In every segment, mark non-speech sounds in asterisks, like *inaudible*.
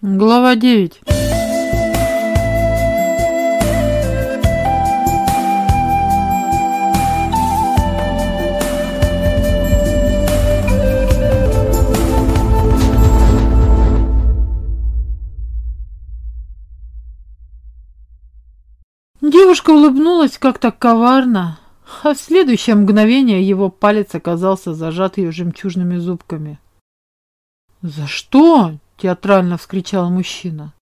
Глава 9 Девушка улыбнулась как-то коварно, а в следующее мгновение его палец оказался зажат ее жемчужными зубками. «За что?» — театрально вскричал мужчина.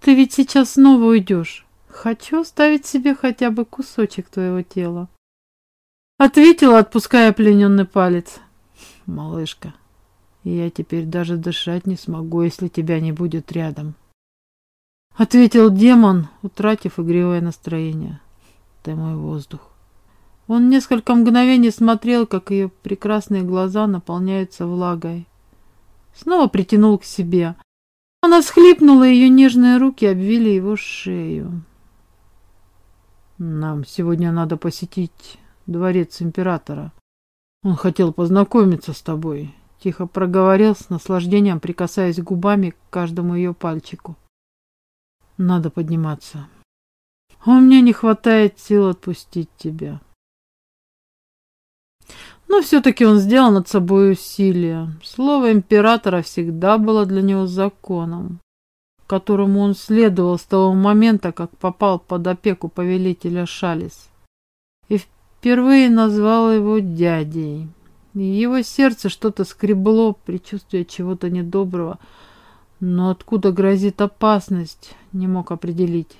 «Ты ведь сейчас снова уйдешь. Хочу оставить себе хотя бы кусочек твоего тела». Ответила, отпуская плененный палец. «Малышка, я теперь даже дышать не смогу, если тебя не будет рядом». Ответил демон, утратив игривое настроение. Ты мой воздух. Он несколько мгновений смотрел, как ее прекрасные глаза наполняются влагой. Снова притянул к себе. Она всхлипнула, ее нежные руки обвили его шею. Нам сегодня надо посетить дворец императора. Он хотел познакомиться с тобой. Тихо проговорил с наслаждением, прикасаясь губами к каждому ее пальчику. Надо подниматься. У меня не хватает сил отпустить тебя. Но все-таки он сделал над собой усилие. Слово императора всегда было для него законом, которому он следовал с того момента, как попал под опеку повелителя Шалис. И впервые назвал его дядей. И его сердце что-то скребло, предчувствие чего-то недоброго, но откуда грозит опасность, не мог определить.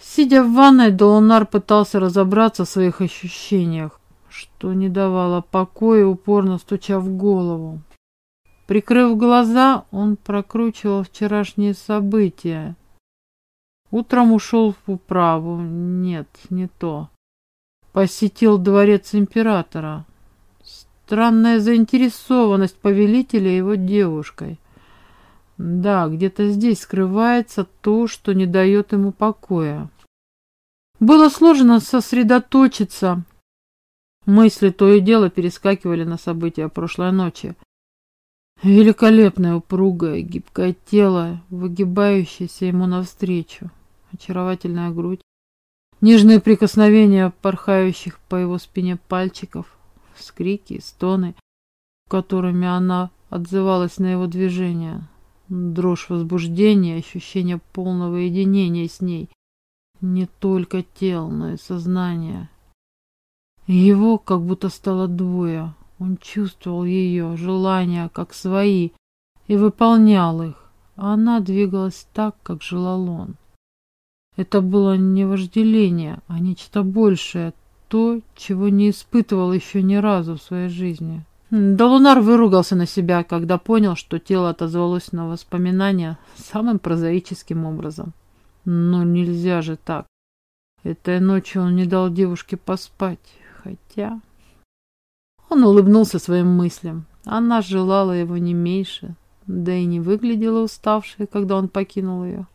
Сидя в ванной, Долунар пытался разобраться в своих ощущениях, что не давало покоя, упорно стуча в голову. Прикрыв глаза, он прокручивал вчерашние события. Утром ушел в управу. Нет, не то. Посетил дворец императора. Странная заинтересованность повелителя его девушкой. Да, где-то здесь скрывается то, что не дает ему покоя. Было сложно сосредоточиться. Мысли то и дело перескакивали на события прошлой ночи. Великолепное, упругое, гибкое тело, выгибающееся ему навстречу. Очаровательная грудь. Нежные прикосновения порхающих по его спине пальчиков. Скрики, стоны, которыми она отзывалась на его движения. Дрожь возбуждения, ощущение полного единения с ней. Не только тело, но и сознание. Его как будто стало двое. Он чувствовал ее желания как свои и выполнял их, а она двигалась так, как желал он. Это было не вожделение, а нечто большее, то, чего не испытывал еще ни разу в своей жизни. Долунар выругался на себя, когда понял, что тело отозвалось на воспоминания самым прозаическим образом. Но нельзя же так. Этой ночью он не дал девушке поспать, хотя... Он улыбнулся своим мыслям. Она желала его не меньше, да и не выглядела уставшей, когда он покинул ее.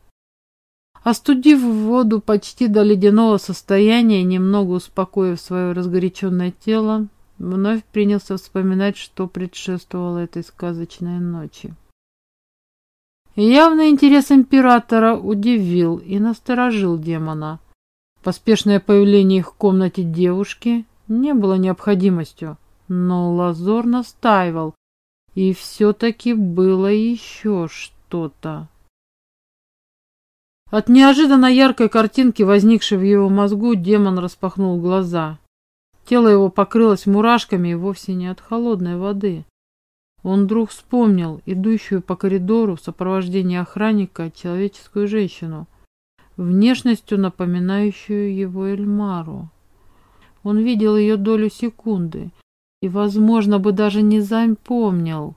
Остудив воду почти до ледяного состояния, немного успокоив свое разгоряченное тело, Вновь принялся вспоминать, что предшествовало этой сказочной ночи. Явный интерес императора удивил и насторожил демона. Поспешное появление их в комнате девушки не было необходимостью, но Лазор настаивал, и все-таки было еще что-то. От неожиданно яркой картинки, возникшей в его мозгу, демон распахнул глаза. Тело его покрылось мурашками и вовсе не от холодной воды. Он вдруг вспомнил идущую по коридору в сопровождении охранника человеческую женщину, внешностью напоминающую его Эльмару. Он видел ее долю секунды и, возможно, бы даже не запомнил,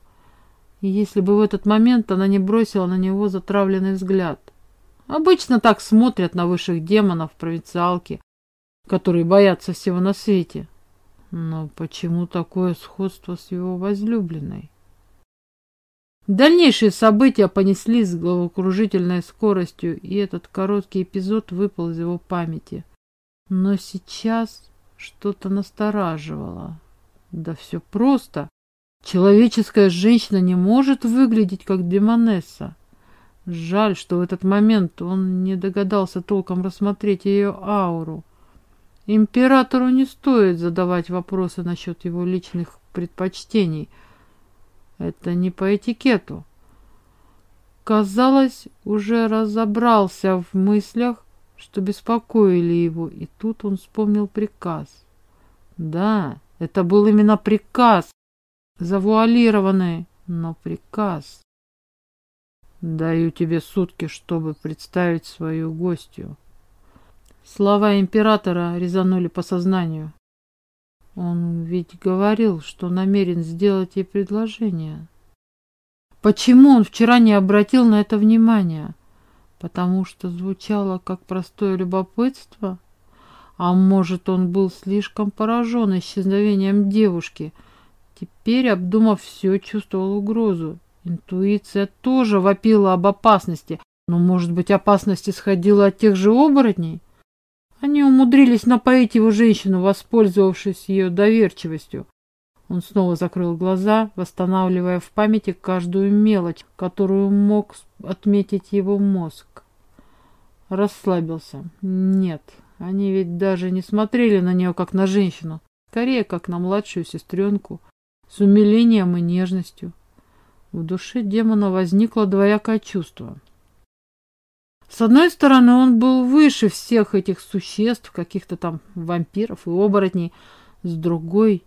если бы в этот момент она не бросила на него затравленный взгляд. Обычно так смотрят на высших демонов провинциалки, которые боятся всего на свете. Но почему такое сходство с его возлюбленной? Дальнейшие события понеслись с головокружительной скоростью, и этот короткий эпизод выпал из его памяти. Но сейчас что-то настораживало. Да все просто. Человеческая женщина не может выглядеть как демонесса. Жаль, что в этот момент он не догадался толком рассмотреть ее ауру. Императору не стоит задавать вопросы насчет его личных предпочтений. Это не по этикету. Казалось, уже разобрался в мыслях, что беспокоили его, и тут он вспомнил приказ. Да, это был именно приказ, завуалированный, но приказ. Даю тебе сутки, чтобы представить свою гостью. Слова императора резанули по сознанию. Он ведь говорил, что намерен сделать ей предложение. Почему он вчера не обратил на это внимания? Потому что звучало как простое любопытство? А может, он был слишком поражен исчезновением девушки. Теперь, обдумав все, чувствовал угрозу. Интуиция тоже вопила об опасности. Но, может быть, опасность исходила от тех же оборотней? Они умудрились напоить его женщину, воспользовавшись ее доверчивостью. Он снова закрыл глаза, восстанавливая в памяти каждую мелочь, которую мог отметить его мозг. Расслабился. Нет, они ведь даже не смотрели на нее как на женщину, скорее как на младшую сестренку, с умилением и нежностью. В душе демона возникло двоякое чувство — с одной стороны, он был выше всех этих существ, каких-то там вампиров и оборотней. С другой,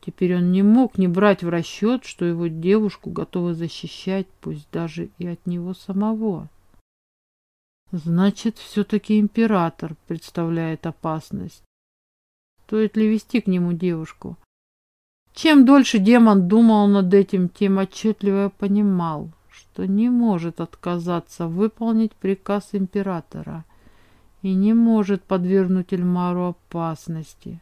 теперь он не мог не брать в расчет, что его девушку готовы защищать, пусть даже и от него самого. Значит, все-таки император представляет опасность. Стоит ли вести к нему девушку? Чем дольше демон думал над этим, тем отчетливо понимал, что не может отказаться выполнить приказ императора и не может подвергнуть Эльмару опасности.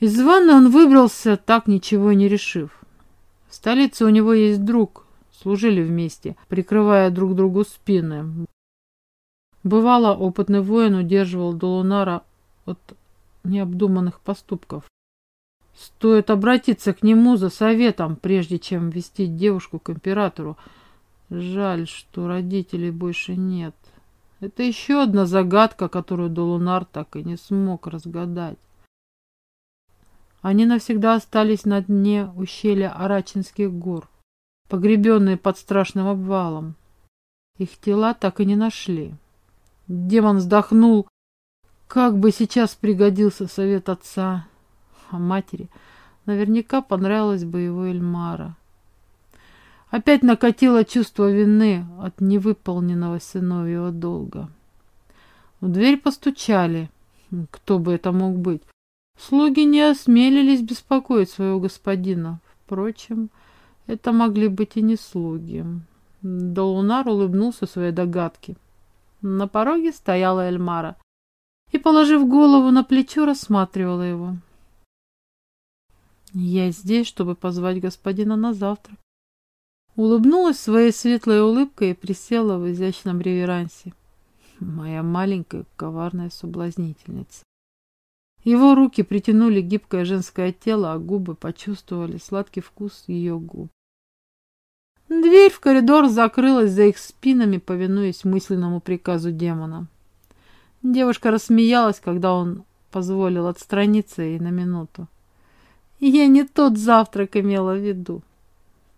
Из ванны он выбрался, так ничего не решив. В столице у него есть друг, служили вместе, прикрывая друг другу спины. Бывало, опытный воин удерживал Долунара от необдуманных поступков. Стоит обратиться к нему за советом, прежде чем вести девушку к императору. Жаль, что родителей больше нет. Это еще одна загадка, которую Долунар так и не смог разгадать. Они навсегда остались на дне ущелья Арачинских гор, погребенные под страшным обвалом. Их тела так и не нашли. Демон вздохнул. Как бы сейчас пригодился совет отца а матери, наверняка понравилось бы его Эльмара. Опять накатило чувство вины от невыполненного сыновьего долга. В дверь постучали. Кто бы это мог быть? Слуги не осмелились беспокоить своего господина. Впрочем, это могли быть и не слуги. Долунар улыбнулся своей догадке. На пороге стояла Эльмара и, положив голову на плечо, рассматривала его. Я здесь, чтобы позвать господина на завтрак. Улыбнулась своей светлой улыбкой и присела в изящном реверансе. Моя маленькая коварная соблазнительница. Его руки притянули гибкое женское тело, а губы почувствовали сладкий вкус ее губ. Дверь в коридор закрылась за их спинами, повинуясь мысленному приказу демона. Девушка рассмеялась, когда он позволил отстраниться ей на минуту. Я не тот завтрак имела в виду.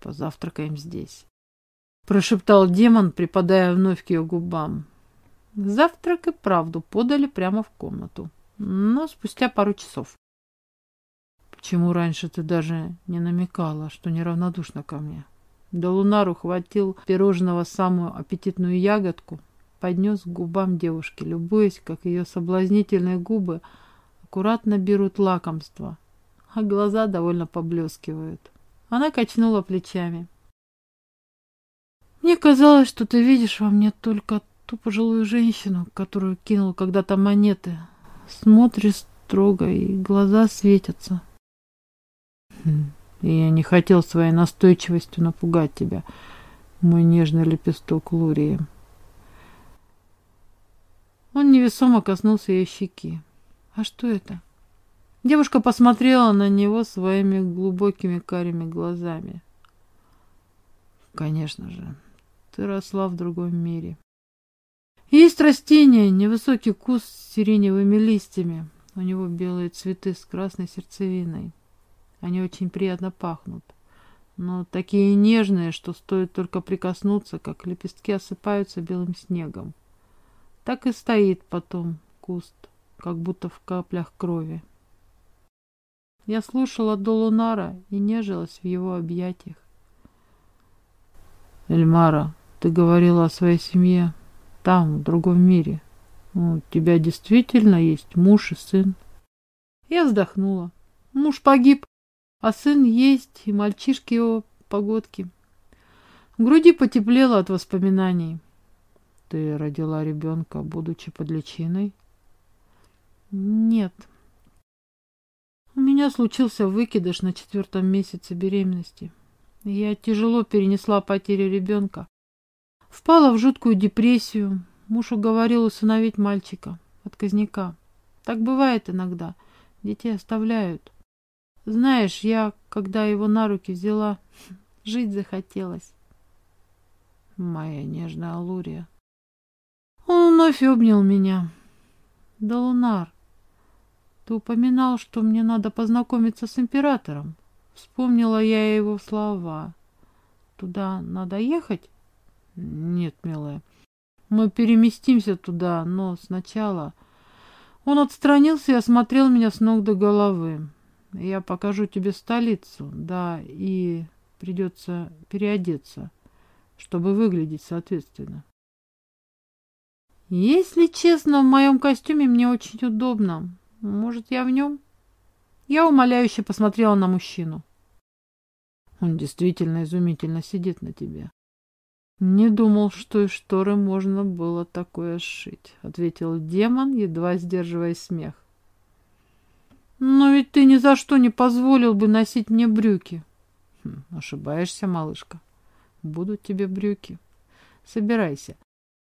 Позавтракаем здесь. Прошептал демон, припадая вновь к ее губам. Завтрак и правду подали прямо в комнату, но спустя пару часов. Почему раньше ты даже не намекала, что неравнодушна ко мне? Да Лунару хватил пирожного самую аппетитную ягодку, поднес к губам девушки, любуясь, как ее соблазнительные губы аккуратно берут лакомство, а глаза довольно поблескивают. Она качнула плечами. Мне казалось, что ты видишь во мне только ту пожилую женщину, которую кинул когда-то монеты. Смотришь строго, и глаза светятся. Хм, и я не хотел своей настойчивостью напугать тебя, мой нежный лепесток Лурии. Он невесомо коснулся ее щеки. А что это? Девушка посмотрела на него своими глубокими карими глазами. Конечно же, ты росла в другом мире. Есть растение, невысокий куст с сиреневыми листьями. У него белые цветы с красной сердцевиной. Они очень приятно пахнут, но такие нежные, что стоит только прикоснуться, как лепестки осыпаются белым снегом. Так и стоит потом куст, как будто в каплях крови. Я слушала до Лунара и нежилась в его объятиях. Эльмара, ты говорила о своей семье там, в другом мире. У тебя действительно есть муж и сын? Я вздохнула. Муж погиб, а сын есть, и мальчишки его погодки. В груди потеплело от воспоминаний. Ты родила ребенка, будучи под личиной? Нет. У меня случился выкидыш на четвертом месяце беременности. Я тяжело перенесла потерю ребенка. Впала в жуткую депрессию. Муж уговорил усыновить мальчика, отказника. Так бывает иногда. Детей оставляют. Знаешь, я, когда его на руки взяла, *laughs* жить захотелось. Моя нежная Алурия. Он вновь обнял меня. Да, Лунар, ты упоминал, что мне надо познакомиться с императором. Вспомнила я его слова. Туда надо ехать? Нет, милая. Мы переместимся туда, но сначала... Он отстранился и осмотрел меня с ног до головы. Я покажу тебе столицу, да, и придется переодеться, чтобы выглядеть соответственно. Если честно, в моем костюме мне очень удобно. Может, я в нем? Я умоляюще посмотрела на мужчину. Он действительно изумительно сидит на тебе. Не думал, что из шторы можно было такое сшить, ответил демон, едва сдерживая смех. Но ведь ты ни за что не позволил бы носить мне брюки. Хм, ошибаешься, малышка. Будут тебе брюки. Собирайся.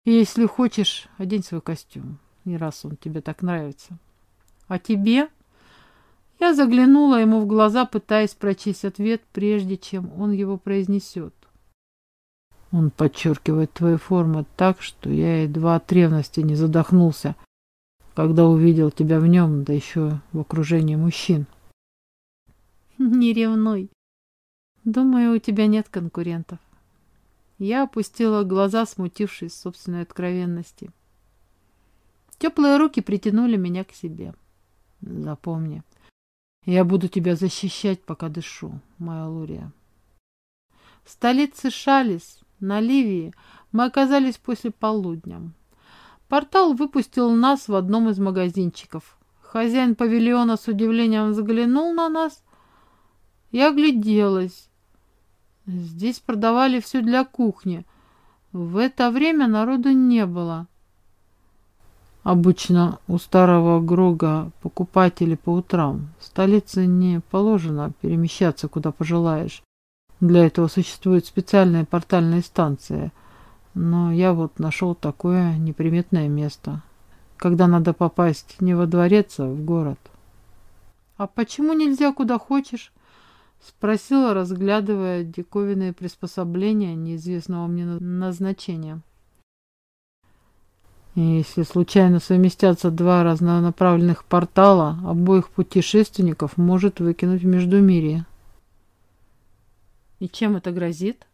Если хочешь, одень свой костюм, не раз он тебе так нравится. А тебе? Я заглянула ему в глаза, пытаясь прочесть ответ, прежде чем он его произнесет. Он подчеркивает твою форму так, что я едва от ревности не задохнулся, когда увидел тебя в нем, да еще в окружении мужчин. *laughs* Не ревнуй. Думаю, у тебя нет конкурентов. Я опустила глаза, смутившись собственной откровенности. Теплые руки притянули меня к себе. Запомни, я буду тебя защищать, пока дышу, моя Лурия. В столице Шалис, на Ливии, мы оказались после полудня. Портал выпустил нас в одном из магазинчиков. Хозяин павильона с удивлением взглянул на нас. Я огляделась. Здесь продавали все для кухни. В это время народу не было. Обычно у старого Грога покупатели по утрам. В столице не положено перемещаться, куда пожелаешь. Для этого существуют специальные портальные станции. Но я вот нашел такое неприметное место, когда надо попасть не во дворец, а в город. «А почему нельзя куда хочешь?» Спросила, разглядывая диковинные приспособления неизвестного мне назначения. Если случайно совместятся два разнонаправленных портала, обоих путешественников может выкинуть в Междумирье. И чем это грозит?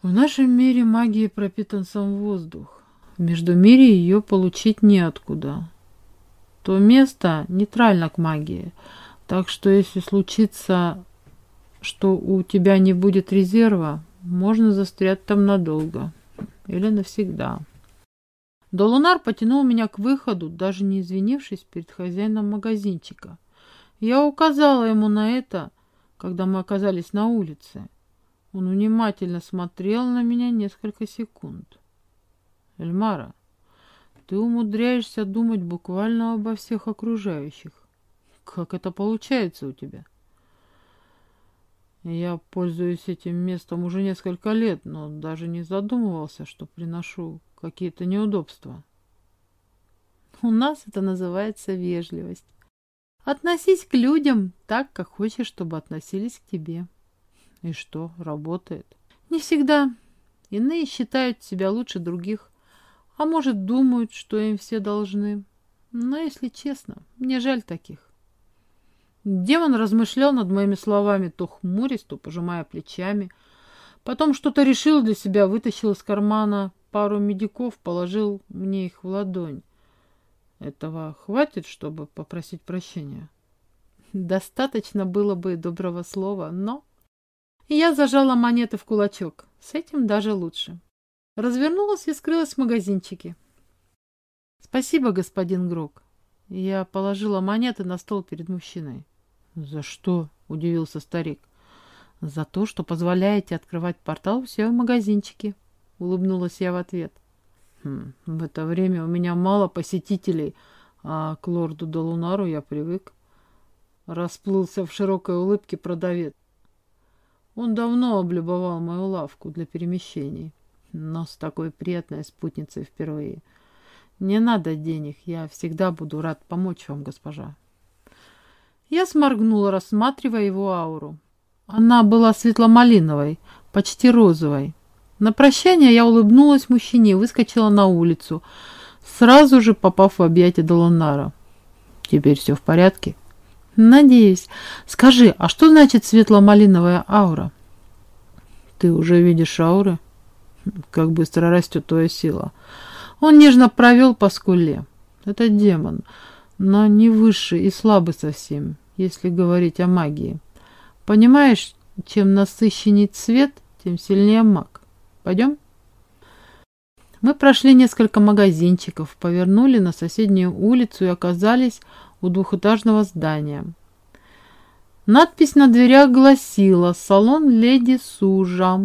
В нашем мире магией пропитан сам воздух. В Междумирье ее получить неоткуда. То место нейтрально к магии. Так что если случится, что у тебя не будет резерва, можно застрять там надолго или навсегда. Долунар потянул меня к выходу, даже не извинившись перед хозяином магазинчика. Я указала ему на это, когда мы оказались на улице. Он внимательно смотрел на меня несколько секунд. «Эльмара, ты умудряешься думать буквально обо всех окружающих. Как это получается у тебя?» Я пользуюсь этим местом уже несколько лет, но даже не задумывался, что приношу какие-то неудобства. У нас это называется вежливость. Относись к людям так, как хочешь, чтобы относились к тебе. И что, работает? Не всегда. Иные считают себя лучше других, а может думают, что им все должны. Но, если честно, мне жаль таких. Демон размышлял над моими словами, то хмурясь, то пожимая плечами. Потом что-то решил для себя, вытащил из кармана пару медиков, положил мне их в ладонь. Этого хватит, чтобы попросить прощения? Достаточно было бы доброго слова, но... Я зажала монеты в кулачок. С этим даже лучше. Развернулась и скрылась в магазинчике. Спасибо, господин Грок. Я положила монеты на стол перед мужчиной. За что? Удивился старик. За то, что позволяете открывать портал в магазинчике. Улыбнулась я в ответ. В это время у меня мало посетителей, а к лорду Долунару я привык. Расплылся в широкой улыбке продавец. Он давно облюбовал мою лавку для перемещений, но с такой приятной спутницей впервые. Не надо денег, я всегда буду рад помочь вам, госпожа. Я сморгнула, рассматривая его ауру. Она была светло-малиновой, почти розовой. На прощание я улыбнулась мужчине и выскочила на улицу, сразу же попав в объятия Долонара. «Теперь все в порядке?» «Надеюсь. Скажи, а что значит светло-малиновая аура?» «Ты уже видишь ауры?» «Как быстро растет твоя сила». Он нежно провел по скуле. «Это демон, но не высший и слабый совсем, если говорить о магии. Понимаешь, чем насыщенней цвет, тем сильнее маг. Пойдем?» Мы прошли несколько магазинчиков, повернули на соседнюю улицу и оказались у двухэтажного здания. Надпись на дверях гласила «Салон леди Сужа».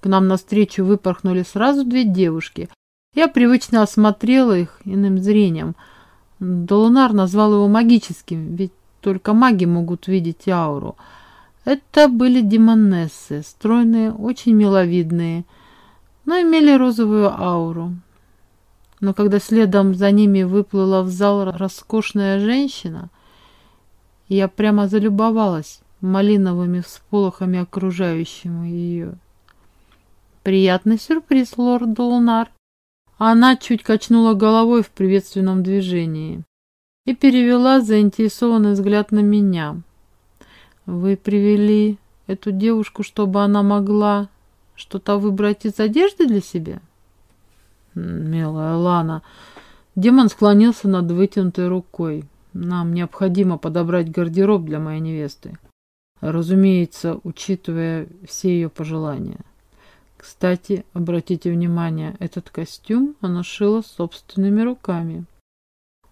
К нам навстречу выпорхнули сразу две девушки. Я привычно осмотрела их иным зрением. Долунар назвал его магическим, ведь только маги могут видеть ауру. Это были демонессы, стройные, очень миловидные, но имели розовую ауру но когда следом за ними выплыла в зал роскошная женщина, я прямо залюбовалась малиновыми всполохами окружающему ее. Приятный сюрприз, лорд Долнар. Она чуть качнула головой в приветственном движении и перевела заинтересованный взгляд на меня. Вы привели эту девушку, чтобы она могла что-то выбрать из одежды для себя? Милая Лана. Демон склонился над вытянутой рукой. Нам необходимо подобрать гардероб для моей невесты. Разумеется, учитывая все ее пожелания. Кстати, обратите внимание, этот костюм она шила собственными руками.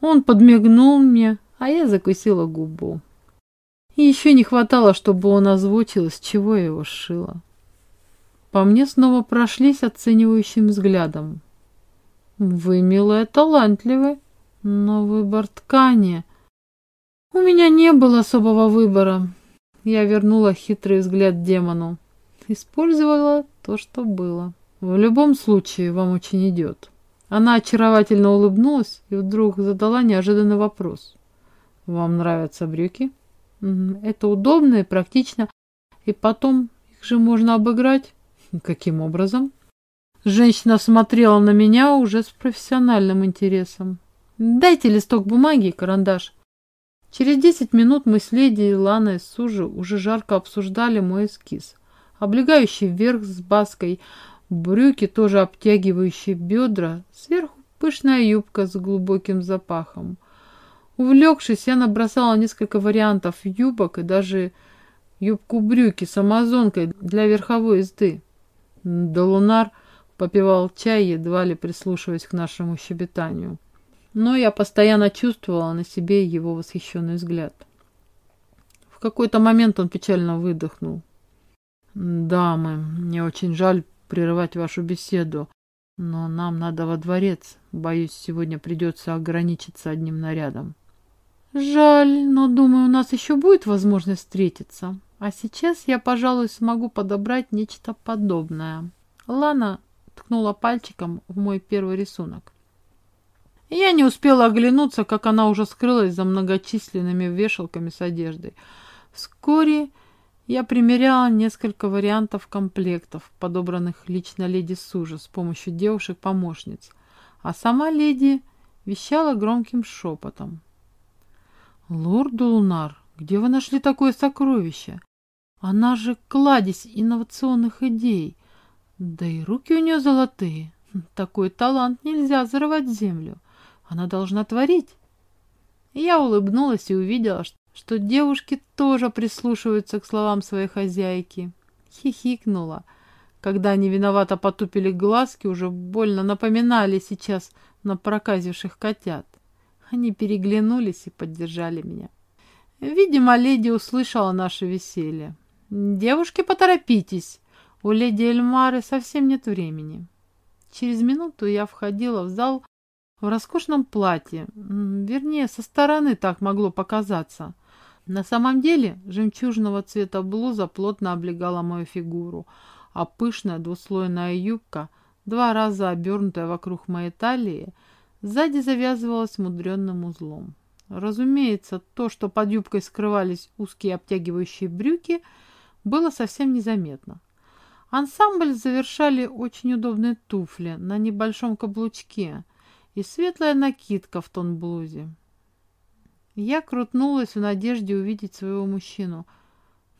Он подмигнул мне, а я закусила губу. И еще не хватало, чтобы он озвучил, с чего я его сшила. По мне снова прошлись оценивающим взглядом. Вы, милая, талантливы, но выбор ткани... У меня не было особого выбора. Я вернула хитрый взгляд демону. Использовала то, что было. В любом случае, вам очень идет. Она очаровательно улыбнулась и вдруг задала неожиданный вопрос. Вам нравятся брюки? Это удобно и практично. И потом их же можно обыграть. Каким образом? Женщина смотрела на меня уже с профессиональным интересом. «Дайте листок бумаги и карандаш». Через десять минут мы с леди Ланой Сужи уже жарко обсуждали мой эскиз. Облегающий верх с баской, брюки, тоже обтягивающие бедра, сверху пышная юбка с глубоким запахом. Увлекшись, я набросала несколько вариантов юбок и даже юбку-брюки с амазонкой для верховой езды. Долунар попивал чай, едва ли прислушиваясь к нашему щебетанию. Но я постоянно чувствовала на себе его восхищенный взгляд. В какой-то момент он печально выдохнул. «Дамы, мне очень жаль прерывать вашу беседу, но нам надо во дворец. Боюсь, сегодня придется ограничиться одним нарядом». «Жаль, но думаю, у нас еще будет возможность встретиться. А сейчас я, пожалуй, смогу подобрать нечто подобное». Лана ткнула пальчиком в мой первый рисунок. Я не успела оглянуться, как она уже скрылась за многочисленными вешалками с одеждой. Вскоре я примеряла несколько вариантов комплектов, подобранных лично леди Сужа с помощью девушек-помощниц, а сама леди вещала громким шепотом. «Лорд Лунар, где вы нашли такое сокровище? Она же кладезь инновационных идей. Да и руки у нее золотые. Такой талант нельзя взрывать землю. Она должна творить». Я улыбнулась и увидела, что девушки тоже прислушиваются к словам своей хозяйки. Хихикнула, когда они виновато потупили глазки, уже больно напоминали сейчас на проказивших котят. Они переглянулись и поддержали меня. Видимо, леди услышала наше веселье. «Девушки, поторопитесь! У леди Эльмары совсем нет времени». Через минуту я входила в зал в роскошном платье. Вернее, со стороны так могло показаться. На самом деле жемчужного цвета блуза плотно облегала мою фигуру, а пышная двуслойная юбка, два раза обернутая вокруг моей талии, сзади завязывалась мудренным узлом. Разумеется, то, что под юбкой скрывались узкие обтягивающие брюки, было совсем незаметно. Ансамбль завершали очень удобные туфли на небольшом каблучке и светлая накидка в тон блузе. Я крутнулась в надежде увидеть своего мужчину,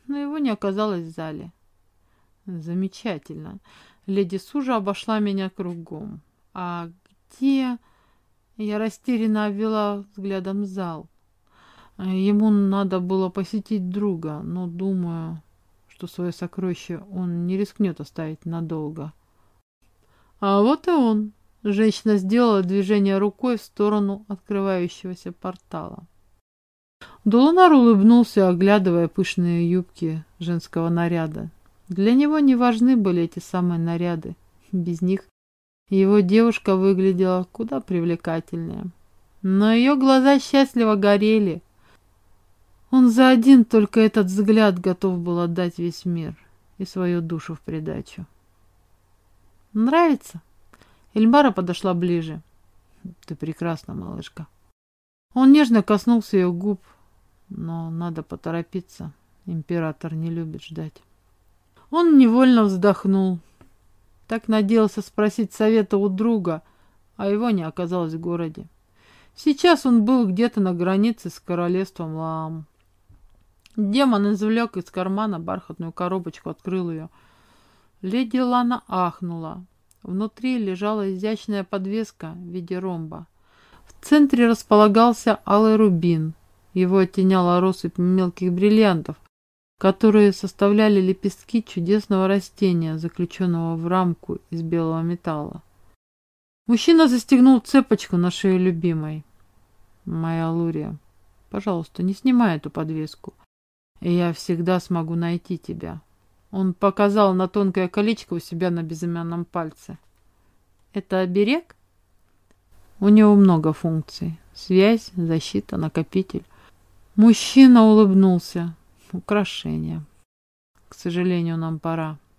но его не оказалось в зале. Замечательно. Леди Сужа обошла меня кругом. А где... Я растерянно обвела взглядом зал. Ему надо было посетить друга, но думаю, что свое сокровище он не рискнет оставить надолго. А вот и он. Женщина сделала движение рукой в сторону открывающегося портала. Долунар улыбнулся, оглядывая пышные юбки женского наряда. Для него не важны были эти самые наряды. Без них его девушка выглядела куда привлекательнее. Но ее глаза счастливо горели. Он за один только этот взгляд готов был отдать весь мир и свою душу в придачу. «Нравится?» Эльмара подошла ближе. «Ты прекрасна, малышка». Он нежно коснулся ее губ, но надо поторопиться. Император не любит ждать. Он невольно вздохнул. Так надеялся спросить совета у друга, а его не оказалось в городе. Сейчас он был где-то на границе с королевством Лаам. Демон извлек из кармана бархатную коробочку, открыл ее. Леди Лана ахнула. Внутри лежала изящная подвеска в виде ромба. В центре располагался алый рубин, его оттеняла россыпь мелких бриллиантов, которые составляли лепестки чудесного растения, заключенного в рамку из белого металла. Мужчина застегнул цепочку на шею любимой. «Моя Лурия, пожалуйста, не снимай эту подвеску, я всегда смогу найти тебя». Он показал на тонкое колечко у себя на безымянном пальце. «Это оберег?» У него много функций. Связь, защита, накопитель. Мужчина улыбнулся. Украшение. К сожалению, нам пора.